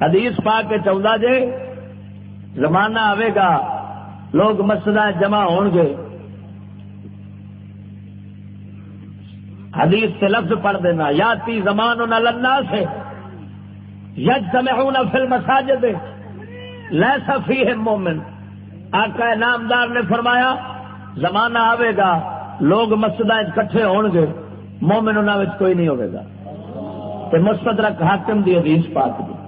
حدیث پا کے چاہتا جے، زمانہ آئے گا، لوگ مسجد جمع ہون گے۔ حدیث سے لفظ پڑھ دینا، یا تی زمان لنا سے یج سمے فل مساجد لے سفی ہے مومن۔ آقا نامدار نے فرمایا، زمانہ آئے گا، لوگ مسجد کٹھے ہون گے مومن ان کوئی نہیں ہوگا تو مستدرک حاکم دی حدیث پاک دی۔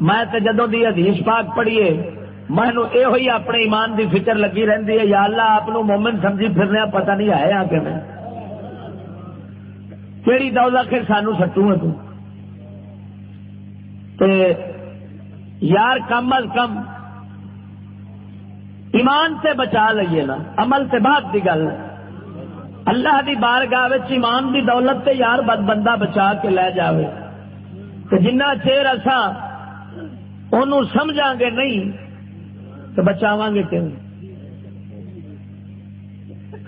میں تے جدوں دی حدیث پاک پڑھیے میں یہ ہوئی اپنے ایمان دی فکر لگی رہندی ہے، یا اللہ آپ مومن سمجھی پھرنے پتہ نہیں آیا کہ میں۔ کہڑی دولت پھر سانو سٹوں ہے تو؟ یار کم از کم ایمان سے بچا لئیے نا، عمل سے بات کی گل اللہ دی بارگاہ ایمان دی دولت تے یار بد بندہ بچا کے لے جاوے۔ تو جنہ چیر اصا ان سمجھا گے نہیں تو بچاو گے کیوں؟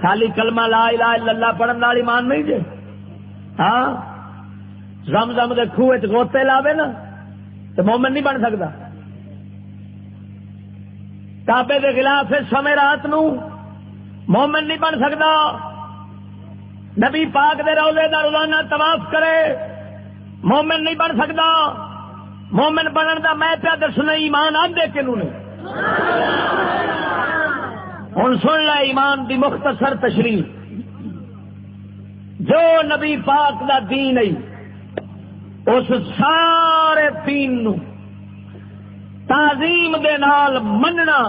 خالی کلمہ لا الہ الا اللہ پڑھن والی ایمان نہیں جے؟ ہاں؟ زم زم کے خوہ گوتے لاوے نا تو مومن نہیں بن سکتا تابے کے خلاف سمے رات نو مومن نہیں بن سکتا نبی پاک دے رولے دا روزانہ طواف کرے، مومن نہیں بن سکتا مومن بنن دا میں پیا دسنا ایمان آدھے کنو نے ہوں سن لے ایمان دی مختصر تشریح۔ جو نبی پاک دا دین ہے، اس سارے دین نو تعظیم دے نال مننا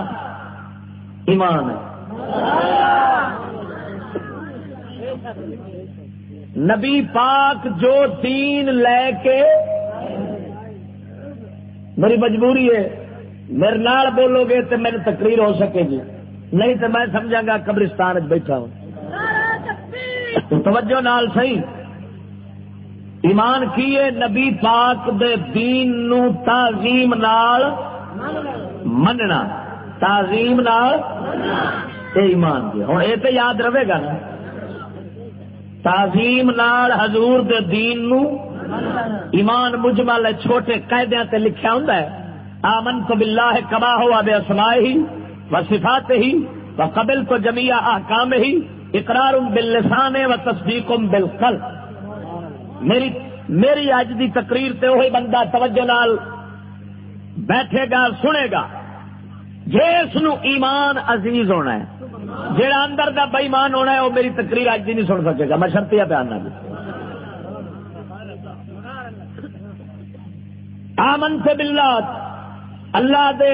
ایمان ہے۔ نبی پاک جو دین لے کے میری مجبوری ہے۔ میرے نال بولو گے تو میری تقریر ہو سکے گی۔ نہیں تو میں سمجھا گا قبرستان بیٹھا ہوں۔ توجہ نال صحیح۔ ایمان کیے نبی پاک دے دین نو تعظیم نال مننا۔ تعظیم نال اے ایمان دیا ہوں یہ تو یاد رہے گا نا۔ تعظیم نال حضور دے دین نو ایمان مجمل چھوٹے قیدیاں تے لکھیا ہوں آمن تو بلا ہے کما ہوا بے اسمائے ہی و صفات ہی و قبل تو جمیا احکام ہی اقرار باللسان و تصدیق بالقل میری میری اج دی تقریر تے وہی بندہ توجہ نال بیٹھے گا، سنے گا۔ جس نو ایمان عزیز ہونا ہے جہاں اندر دا بےمان ہونا ہے، وہ میری تقریر اج دی نہیں سن سکے گا۔ میں شرطیا پیار نہ آمن سے بلات اللہ دے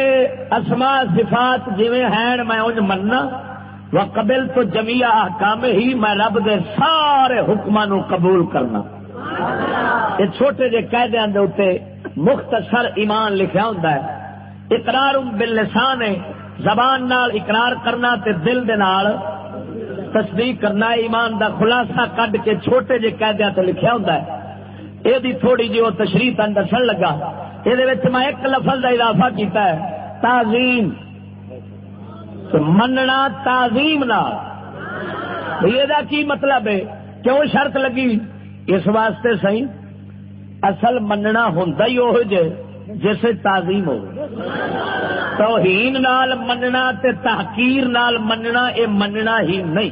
اسما صفات جویں ہیں میں انج مننا۔ و قبل تو جمیا کام ہی میں رب دے سارے حکم نو قبول کرنا۔ یہ چھوٹے جے قیدے دے اتنے مختصر ایمان لکھا ہوں اقرار باللسان ہے زبان نال اقرار کرنا تے دل دے نال تصدیق کرنا ایمان دا خلاصہ کڈ کے چھوٹے جے قیدے تے لکھا ہوں یہ تھوڑی جی وہ تشریح تن دسن لگا۔ یہ میں ایک لفظ کا اضافہ کیتا ہے، تعظیم۔ مننا تعظیم نہ یہ کی مطلب ہے؟ کیوں شرط لگی؟ اس واسطے سی اصل مننا ہوں ہی وہ جے جیسے تعظیم ہو۔ توہین نال مننا تے تحقیر نال مننا، اے مننا ہی نہیں۔